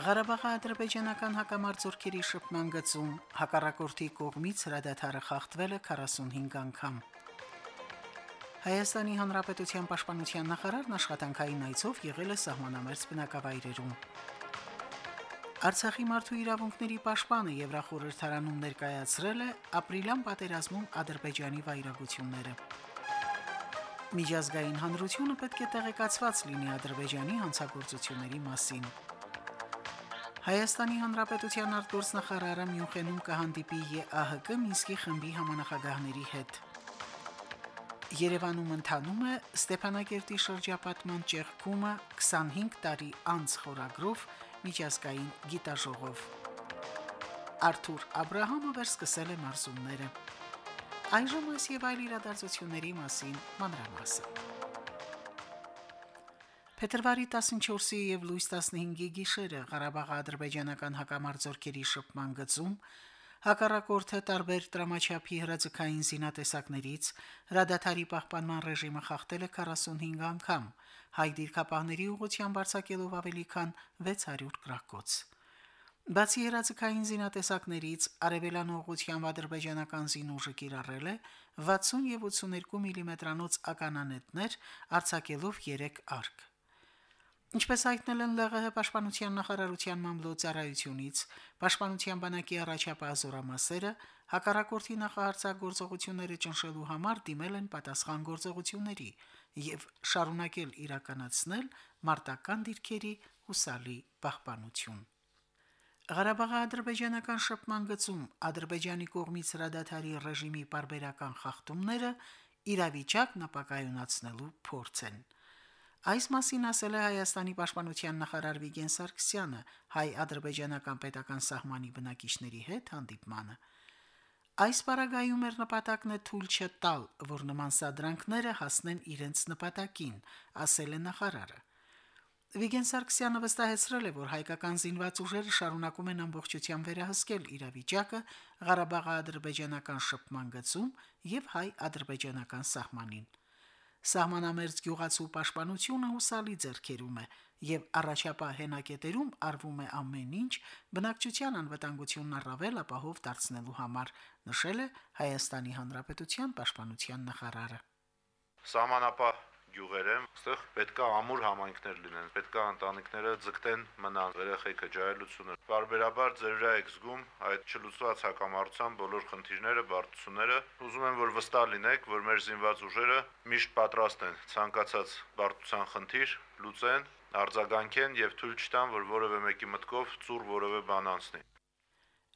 Ղարաբաղի ադրբեջանական հակամարտությունների շփման գծում հակառակորդի կողմից հրադադարը խախտվել է 45 անգամ։ Հայաստանի Հանրապետության Պաշտպանության նախարարն աշխատանքային այցով եղել է սահմանամերձ բնակավայրերում։ Արցախի մարդու իրավունքների պաշտպանը Եվրախորհրդարանում ներկայացրել է ապրիլյան պատերազմում Ադրբեջանի վայրագությունները։ Միջազգային հանրությունը պետք է տեղեկացված լինի Ադրբեջանի հանցագործությունների մասին։ Հայաստանի Հանրապետության արտգործնախարարը Մյունխենում կհանդիպի ԵԱՀԿ Մինսկի խմբի համանախագահների հետ։ Երևանում ընթանում է Ստեփանակերտի շրջապատման ճեղքումը 25 տարի անց խորագրով միջազգային գիտաժողով։ Արթուր Աբ รา համը վերսկսել է մարզումները։ Այժմ այս եւ այլ իրադարձությունների մասին մանրամասն։ Փետրվարի 14-ի եւ լույս 15-ի գիշերը Ղարաբաղի ադրբեջանական հակամարտությունների շփման գծում հակառակորդը տարբեր դրամաչափի հրաձգային զինատեսակներից հրադադարի պահպանման ռեժիմը խախտել է 45 անգամ, հայ դիրքապահների ուղղությամբ արձակելով ավելի քան 600 գրակոց։ Բացի հրաձգային զինատեսակներից արևելան ուղղությամբ ադրբեջանական զինուժը կիրառել է 60 եւ 82 մմ-անոց mm ականանետներ, արձակելով 3 արկ։ Ինչպես հայտնել են ԼՂՀ պաշտպանության նախարարության մամլոյցարայությունից, պաշտպանության բանակի առաջապահ զորամասերը հակառակորդի նախահարցագործողությունները ճնշելու համար դիմել են պատասխան գործողությունների եւ շարունակել իրականացնել մարտական դիրքերի հուսալի պահպանություն։ Ղարաբաղի ադրբեջանական շփման գծում ադրբեջանի կողմից հրադադարի ռեժիմի բարբերական խախտումները իրավիճակն ապակայունացնելու փորձ են։ Այս մասին ասել է Հայաստանի պաշտպանության նախարար Վիգեն Սարգսյանը հայ-ադրբեջանական պետական սահմանի բնակիչների հետ հանդիպմանը։ Այս պարագայում էր նպատակն է թույլ չտալ, որ նման սադրանքները հասնեն իրենց նպատակին, ասել է նախարարը։ Վիգեն Սարգսյանը վստահեցրել է, որ հայկական զինված ուժերը շարունակում են ամբողջությամբ վերահսկել իրավիճակը Ղարաբաղի ադրբեջանական շփման գծում եւ հայ-ադրբեջանական սահմանին սահմանամերձ գյուղացու պաշտպանությունը հուսալի ձեռքերում է եւ առաջապահ հենակետերում արվում է ամեն ինչ բնակչության անվտանգությունն առավել ապահով դարձնելու համար նշել է Հայաստանի Հանրապետության պաշտպանության նախարարը Սահմանապահ գյուղերեմ, այստեղ պետքա ամուր համայնքներ լինեն, պետքա ընտանիքները ձգտեն մնան, երեխեքը ջահելությունը։ Բարբերաբար ձեր վրա եք զգում այդ չլուծված հակամարտության բոլոր խնդիրները, բարդությունները։ Ուզում եմ որ վստահ լինեք, որ մեր զինված ուժերը միշտ պատրաստ են ցանկացած բարդության խնդիր լուծեն, արձագանքեն եւ թույլ չտան, որ որևէ մեկի մտքով ծուր որևէ բան անցնի։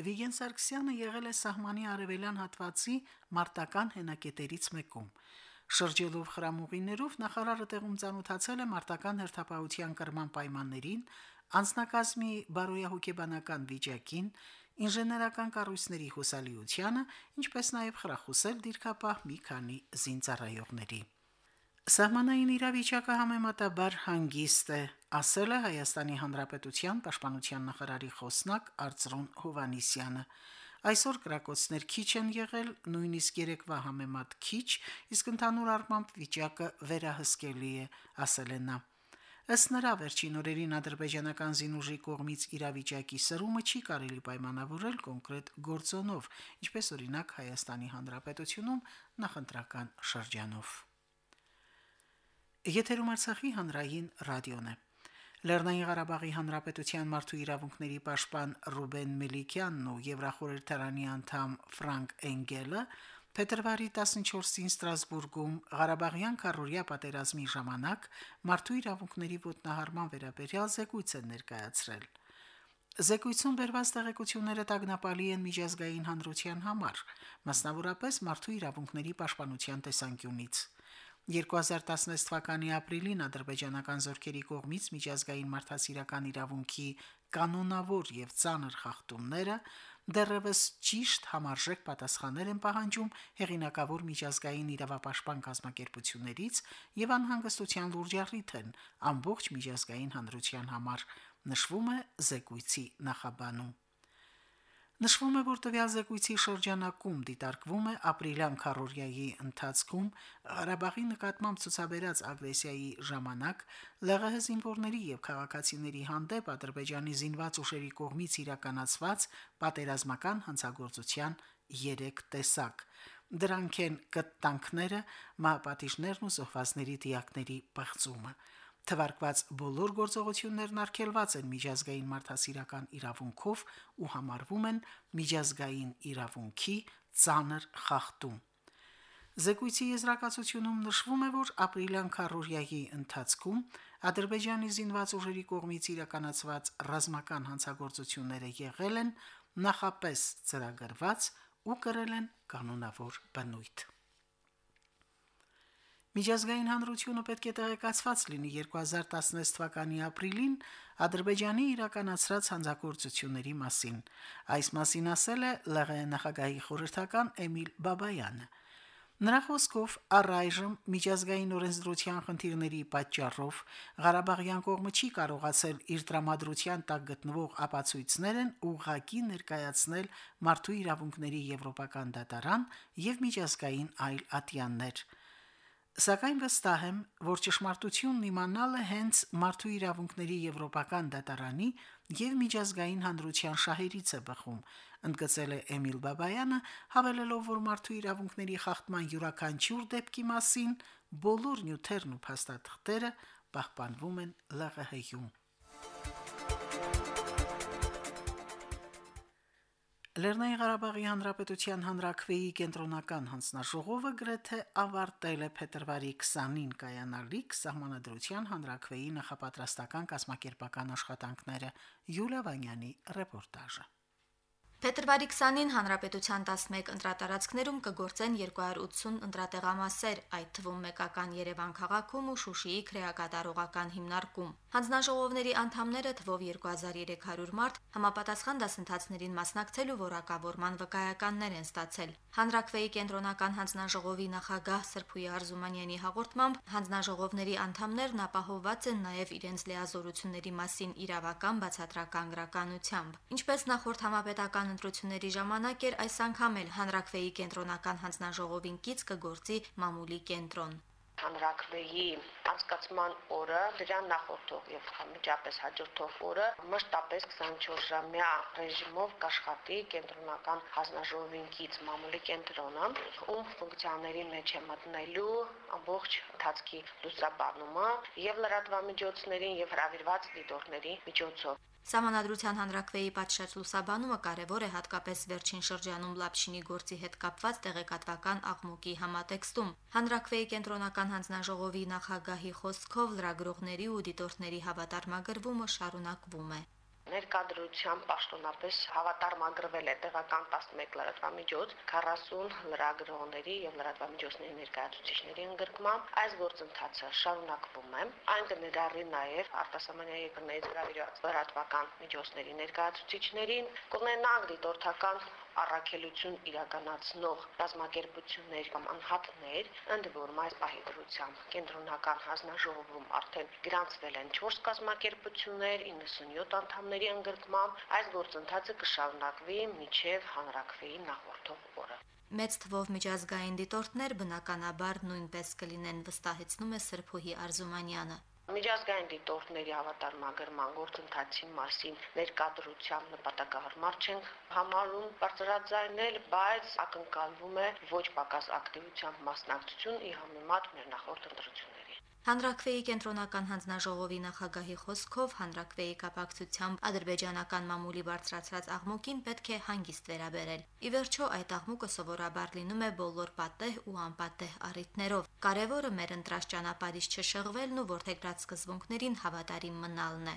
Վիգեն Սարգսյանը եղել է սահմանի արևելյան հատվածի մարտական հենակետերից մեկում։ Շրջելով խրամուղիներով նախարարը տեղում ցանոթացել է մարտական հերթապահության կրման պայմաններին, անձնակազմի բարոյահոգեբանական վիճակին, ինժեներական կառույցների հուսալիությանը, ինչպես նաև խրախուսել դիրքապահ մի քանի զինծառայողների։ Սահմանային իրավիճակը համեմատաբար հանգիստ է, ասել է Հայաստանի Հանրապետության Պաշտպանության նախարարի խոսնակ Արծրուն Հովանիսյանը։ Այսօր գրակոծներ քիչ են եղել, նույնիսկ երեկվա համեմատ քիչ, իսկ ընդհանուր առմամբ վիճակը վերահսկելի է, ասել է նա։ Ըստ նրա վերջին օրերին ադրբեջանական զինուժի կողմից իրավիճակի սրումը չի կարելի պայմանավորել կոնկրետ գործոնով, ինչպես օրինակ Հայաստանի Հանրապետությունում նախընտրական շրջանով։ Եթերում Արցախի հանրային ռադիոն է։ Լեռնային Ղարաբաղի Հանրապետության մարդու իրավունքների պաշտպան Ռուբեն Մելիքյանն ու Եվրախորհրդարանի անդամ Ֆրանկ Էնգելը փետրվարի 14-ին Ստրասբուրգում Ղարաբաղյան քարորիա պատերազմի ժամանակ մարդու իրավունքների ոտնահարման վերաբերյալ զեկույց են ներկայացրել։ Զեկույցում վերված տեղեկությունները տագնապալի են միջազգային հանրության համար, մասնավորապես մարդու իրավունքների պաշտպանության տեսանկյունից։ 2016 թվականի ապրիլին ադրբեջանական զորքերի կողմից միջազգային մարդասիրական իրավունքի կանոնավոր եւ ծանր խախտումները, դեռևս ճիշտ համարժեք պատասխաններ են պահանջում հեղինակավոր միջազգային իրավապաշտպան կազմակերպություններից եւ անհանգստության լուրջ առիթ են ամբողջ միջազգային հանրության համար նշվում է զեկույցի նախաբանում Նշվում է, որ տվյալ զեկույցի շրջանակում դիտարկվում է ապրիլյան քարորիայի ընթացքում Ղարաբաղի նկատմամբ ցուցաբերած ագրեսիայի ժամանակ ԼՂՀ զինվորների եւ քաղաքացիների հանդեպ Ադրբեջանի զինված ուժերի կողմից իրականացված պատերազմական հանցագործության 3 տեսակ։ Դրանք են կտանքները, մահապատիժներն ու զոհվածների դիակների պղծումը։ Թվարկված բոլոր գործողություններն արգելված են միջազգային մարդասիրական իրավունքով ու համարվում են միջազգային իրավունքի ծանր խախտում։ Զեկույցի եզրակացությունում նշվում է, որ ապրիլյան քարորիայի ընթացքում Ադրբեջանի զինված ուժերի կողմից իրականացված ռազմական հանցագործությունները եղել են նախապես ծրագրված ու կրել են կանոնավոր բնույթ։ Միջազգային հանրությունը պետք է տեղեկացված լինի 2016 թվականի ապրիլին Ադրբեջանի իրականացրած հանցագործությունների մասին։ Այս մասին ասել է ԼՂ նախագահի խորհրդական Էմիլ Բաբայանը։ Նրա խոսքով առայժմ միջազգային օրենսդրության խնդիրների պատճառով Ղարաբաղյան կողմը չի կարողացել իր դրամատրության տակ գտնվող ապացույցներն ուղղակի ներկայացնել մարդու իրավունքների եվրոպական դատարան եւ միջազգային այլ ատյաններ։ Սակայն վստահ եմ, որ ճշմարտությունն իմանալը հենց մարդու իրավունքների եվրոպական դատարանի եւ միջազգային հանրության շահերից է բխում, ընդգծել է Էմիլ Բաբայանը, հավելելով, որ մարդու իրավունքների խախտման յուրաքանչյուր դեպքի մասին բոլոր նյութերն ու փաստաթղթերը պահպանվում են ԼՂՀ-ում։ Լեռնային Ղարաբաղի Հանրապետության հանրակրվեի կենտրոնական հանձնաժողովը գրեթե ավարտել է փետրվարի 20-ին կայանալիք սահմանադրության հանրակրվեի նախապատրաստական կազմակերպական աշխատանքները Յուլիա Վանյանի ռեպորտաժը Փետրվարի 20-ին Հանրապետության 11 ընտրատարածքներում կգործեն 280 ընտրատեղամասեր, այդ թվում մեկական Երևան քաղաքում ու Շուշիի քրեակատարողական հիմնարկում։ Հանձնաժողովների անդամները թվով 2300 մարդ համապատասխան դասընթացներին մասնակցելու որակավորման վկայականներ են ստացել։ Հանրակրվեի կենտրոնական հանձնաժողովի նախագահ Սրփուի Արզումանյանի հաղորդմամբ հանձնաժողովների անդամներն ապահովված են նաև իրենց լիազորությունների մասին իրավական բացատրական գրականությամբ։ Ինչպես նախորդ համապետական ընտրությունների ժամանակ էր այս անգամ էլ հանրակրվեի կենտրոնական հանձնաժողովին կից կգործի մամուլի կենտրոն հանրակրվեի անցկացման օրը դրան նախորդող եւ միջապես հաջորդող օրը մշտապես 24 ժամյա ռեժիմով կաշխատի կենտրոնական հանձնաժողովին կից մամուլի կենտրոնը, ում ֆունկցիաների մեջ է մտնելու ամբողջ ընթացքի լուսաբանումը եւ լրատվամիջոցներին եւ հրավիրված դիտորդների միջոցով Սահմանադրության հանրակրվեի պատշաճ լուսաբանումը կարևոր է հատկապես վերջին շրջանում Լապշինի գործի հետ կապված տեղեկատվական աղմուկի համատեքստում։ Հանրակրվեի կենտրոնական հանձնաժողովի նախագահի խոսքով լրագրողների ու դիտորդների հավատարմագրվումը շարունակվում է ներկադրությամբ պաշտոնապես հավատարմագրվել է տեղական 11 լրատվամիջոց 40 լրագրողների եւ լրատվամիջոցների ներկայացուցիչների ընդգրկմամբ այս գործընթացը շարունակվում է այն կներառի նաեւ արտասահմանյան երկրներից հրավիրված լրատվական միջոցների ներկայացուցիչներին կունենան դիտորդական առաքելություն իրականացնող կազմակերպություններ կամ անհատներ, ընդ որում այս պահի դրությամբ կենտրոնական հանձնաժողովում արդեն գրանցվել են 4 կազմակերպություններ 97 անդամների ընդգրկմամբ, այս գործընթացը կշարունակվի մինչև հանրակրվեի նախորդող օրը։ Մեծ թվով միջազգային դիտորդներ բնականաբար նույնպես կլինեն վստահեցնում է Սրփուհի Արզումանյանը։ Միջազգային դիտորդների հավատարմագրման գործընթացի մասին ներկայադրությամբ նպատակահարմար չենք համարում բարձրաձայնել, բայց ակնկալվում է ոչ պակաս ակտիվությամբ մասնակցություն ի համեմատ մեր նախորդ ընտրությունների Հանրակրվեի կենտրոնական հանձնաժողովի նախագահի խոսքով հանրակրվեի կապակցությամբ ադրբեջանական մամուլի բարձրացած աղմուկին պետք է հանգիստ վերաբերել։ Ի վերջո այդ աղմուկը սովորաբար լինում է բոլոր պատեհ ու անպատեհ առիթներով։ Կարևորը մեր ընտրած ճանապարհից չշեղվելն ու որթեգրած սկզբունքներին հավատարիմ մնալն է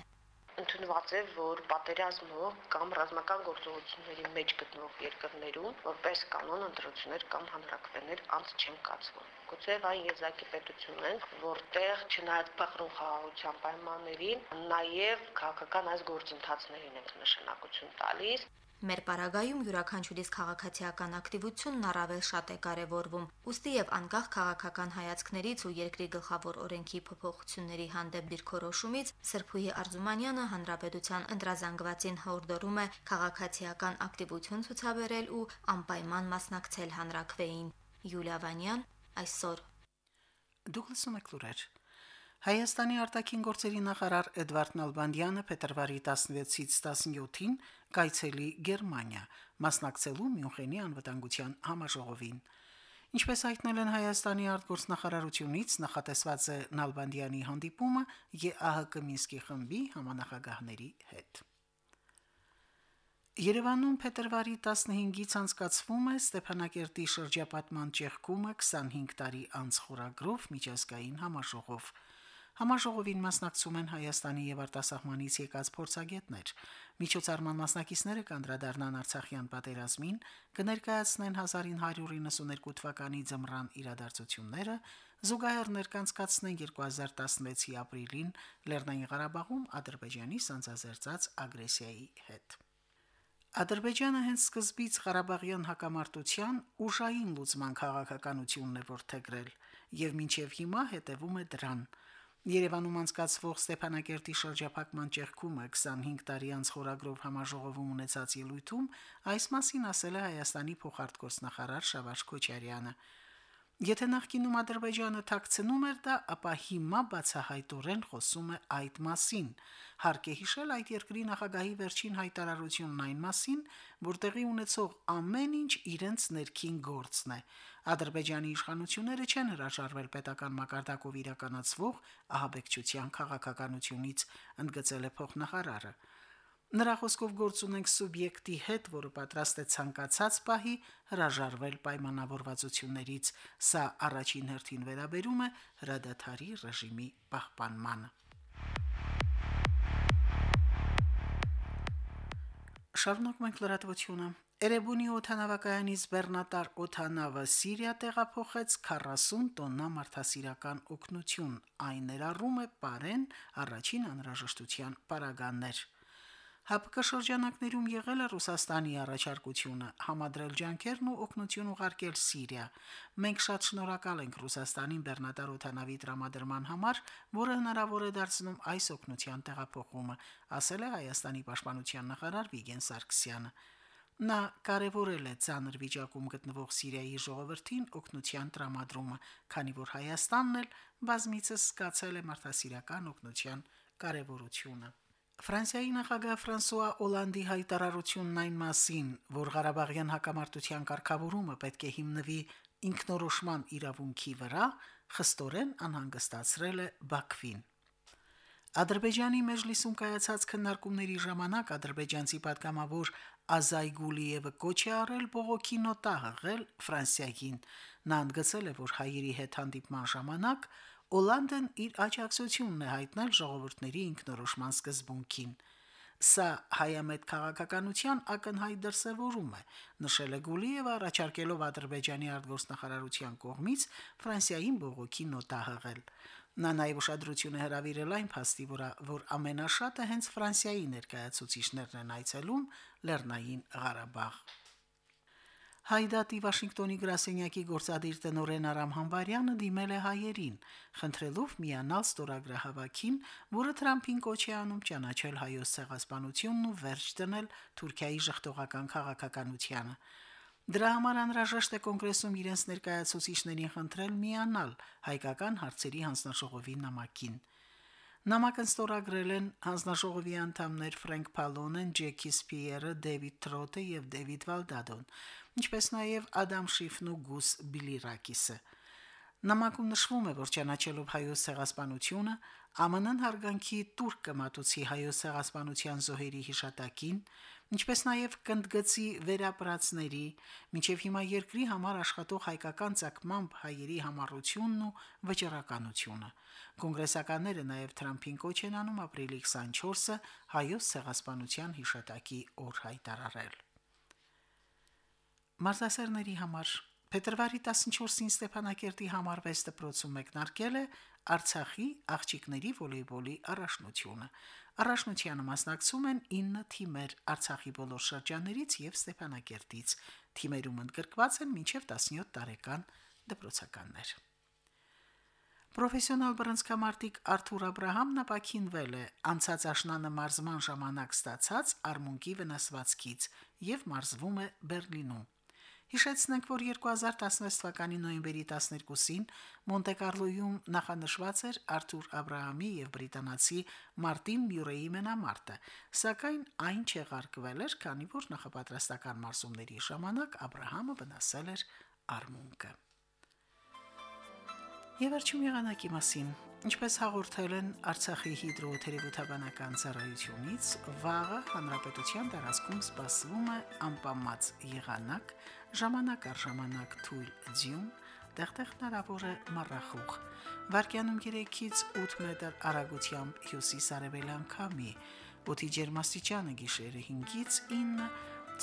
ընդունված է, որ պատերազմով կամ ռազմական գործողությունների մեջ գտնվող երկրներում որպես կանոն ընտրություններ կամ հանրակրվեներ անց չեն կացվում։ Գուցե այն եզակի պետությունն են, որտեղ չնայած բախրուն խաղաղության պայմաններին, նաև քաղաքական այս գործընթացներին են նշանակություն տալիս Մեր պարագայում յուրաքանչյուրիս քաղաքացիական ակտիվությունն առավել շատ է կարևորվում։ Ոստի եւ անկախ քաղաքական հայացքներից ու երկրի գլխավոր օրենքի փոփոխությունների հանդեպ դիրքորոշումից Սրփուհի Արզումանյանը հանրապետության ընդրազանգվածին հորդորում է քաղաքացիական ակտիվություն ցուցաբերել ու անպայման մասնակցել հանրակրվեին։ Յուլիա Վանյան այսօր Դուգլասում եկլուրեր Հայաստանի արտաքին գործերի նախարար Էդվարդ Նալբանդյանը փետրվարի 16-ից 17-ին կայցելի Գերմանիա, մասնակցելու Մյունխենի անվտանգության համաժողովին։ Ինչպես հայտնել են Հայաստանի արտգործնախարարությունից, նախատեսված է Նալբանդյանի հանդիպումը ԵԱՀԿ Մինսկի խմբի համանախագահների հետ։ Երևանում փետրվարի 15-ից անցկացվում է Ստեփանակերտի շրջապատման ճեղքումը 25 տարի անց խորագրով միջազգային համաժողով։ Համաժողովին մասնակցում են Հայաստանի եւ արտասահմանից եկած փորձագետներ։ Միջոցառման մասնակիցները կանդրադառնան Արցախյան պատերազմին, կներկայացնեն 1992 թվականի ձմռան իրադարձությունները, զուգահեռ ներկանցկացնեն 2016-ի ապրիլին Լեռնային Ղարաբաղում Ադրբեջանի սանձազերծած ագրեսիայի հետ։ Ադրբեջանը հենց սկզբից Ղարաբաղյան հակամարտության ուժային լուծման քաղաքականությունն է որթեգրել եւ մինչեւ հիմա հետևում է դրան։ Երևանում անցկացվող Ստեփանակերտի շրջափակման ճեղքումը 25 տարի անց խորագրով համաժողովում ունեցած ելույթում այս մասին ասել է Հայաստանի փոխարտգործնախարար Շավարժ Քոչարյանը։ Եթե նախկինում Ադրբեջանը ཐակցնում էր դա, ապա հիմա բացահայտորեն խոսում է այդ մասին։ Հարկ է հիշել այդ երկրի նախագահի վերջին հայտարարությունն այն մասին, որ տեղի ունեցող ամեն ինչ իրենց ներքին գործն է։ Ադրբեջանի իշխանությունները չեն հրաժարվել պետական մակարդակով իրականացվող ահաբեկչության քաղաքականությունից, ընդգծել է փոխնախարարը։ Նրա խոսքով գործ ունենք սուբյեկտի հետ, որը պատրաստ է ցանկացած պահի հրաժարվել պայմանավորվածություններից։ Սա առաջին հերթին վերաբերում է հրադադարի ռեժիմի պահպանմանը։ Շարունակում ենք լրատվությունը։ Էրեբունի օթանավակայանից բեռնատար օթանավը Սիրիա տեղափոխեց 40 տոննա մարդասիրական օգնություն։ Այն ներառում է պարեն առաջին անհրաժեշտության պարագաններ։ ՀԱՊԿ շրջանակներում եղել է Ռուսաստանի առաջարկությունը համադրել ջանքերն ու օգնություն ուղարկել Սիրիա։ Մենք շատ շնորհակալ ենք Ռուսաստանին Բեռնատար օթանավի տրամադրման համար, որը հնարավոր է դարձնում այս օգնության տեղափոխումը, ասել է Հայաստանի պաշտպանության նախարար Վիգեն Սարգսյանը։ Նա կարևորել է ցաներ վիճակում գտնվող Սիրիայի ժողովրդին օգնության տրամադրումը, քանի որ Հայաստանն էլ բազմիցս զգացել է մարդասիրական օգնության կարևորությունը։ Ֆրանսիայի նախագահ Ֆրանսուয়া Օլանդի հայտարարությունն այն մասին, որ Ղարաբաղյան հակամարտության կարգավորումը պետք է հիմնվի ինքնորոշման իրավունքի վրա, խստորեն անհանգստացրել է Բաքվին։ Ադրբեջանի մեջլիսում կայացած քննարկումների ժամանակ ադրբեջանցի պատգամավոր Ազայ Գուլիևը կոչ է արել բողոքի նոտա հղել Ֆրանսիային։ Նա ընդգծել է, որ հայերի հետ հանդիպման ժամանակ Օլանդն իր աջակցությունն է հայտնել ժողովուրդների ինքնորոշման սկզբունքին։ Սա հայամետ քաղաքականության ակնհայտ դրսևորում է, նշել է Գուլիևը առաջարկելով Ադրբեջանի արտգործնախարարության կողմից Ֆրանսիային բողոքի նոտա հղել։ Նա նաև ուշադրություն է հրավիրել այն փաստի վրա, որ ամենաշատը հենց Ֆրանսիայի ներկայացուցիչներն են այցելում Լեռնային Ղարաբաղ։ Հայդատի Վաշինգտոնի գրասենյակի գործադիր տնօրեն Արամ Համբարյանը դիմել է հայերին, խնդրելով միանալ ստորագրահավաքին, որը Թրամփին կոչ է անում ճանաչել հայոց ցեղասպանությունն ու վերջ դնել Թուրքիայի ժխտողական քաղաքականությանը։ Դրա համար անհրաժեշտ է կոնգրեսում իրենց ներկայացուցիչներին խնդրել միանալ հայկական հարցերի հանձնաժողովի նամակին։ Նամակն ստորագրել են հանձնաժողովի անդամներ Ֆրենկ Փալոնեն, Ջեքի Սպիերը, Դեվիդ Թրոտը եւ Դեվիդ Վալդադոն, ինչպես նաեւ Ադամ Շիֆն ու Գուս Բիլիրակիսը։ Նամակում նշվում է, որ ճանաչելով հայոց ցեղասպանությունը, ԱՄՆ-ն հարգանքի տուրք կմատուցի հայոց ցեղասպանության զոհերի հիշատակին, ինչպես նաև կընդգծի վերապրածների, միջև հիմա երկրի համար աշխատող հայկական ցակմամբ հայերի համառությունն ու վճռականությունը։ Կոնգրեսականները նաև Թրամփին կոչ են անում ապրիլի 24-ը հայոց ցեղասպանության հիշատակի օր հայտարարել։ Մարզասերների համար Փետրվարի 14-ին Ստեփանակերտի համար 6 դպրոցում մեկնարկել է Արցախի աղջիկների վոլեյբոլի առաջնությունը։ Առաջնությանը մասնակցում են 9 թիմեր Արցախի բոլոր շրջաններից եւ Ստեփանակերտից։ Թիմերում ընդգրկված են մինչև 17 տարեկան դպրոցականներ։ Պրոֆեսիոնալ բռնցքամարտիկ Արթուր Աբ รา համն ապակինվել է անցած աշնանը մարզման ժամանակ ստացած արմունկի վնասվածքից եւ մարզվում է Բերլինում։ Հիշեցնենք, որ 2016 թվականի նոյեմբերի 12-ին Մոնտեկարլոյում նախանշված էր Արթուր Աբ รา համի եւ բրիտանացի Մարտին Մյուրեի մենամարտը, սակայն այն չեղարկվել էր, քանի որ նախապատրաստական մարզումների ժամանակ Աբ รา համը վնասել էր արմունկը։ Եվ վերջում եղանակի մասին։ Ինչպես հաղորդել են Արցախի հիդրոթերապևտաբանական ծառայությունից, վաղը հանրապետության տարածքում սպասվում է անպամած եղանակ, ժամանակ առ ժամանակ թույլ ձյուն, տեղտեղ հնարավոր է մռախուղ։ Վարկյանում 3-ից 8 մետր արագությամբ հյուսիս-արևելյան քամի, օդի ջերմաստիճանը գիշերը 5-ից 9,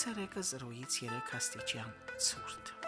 ցերեկը 0-ից 3 աստիճան ցուրտ։